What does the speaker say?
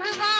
Christmas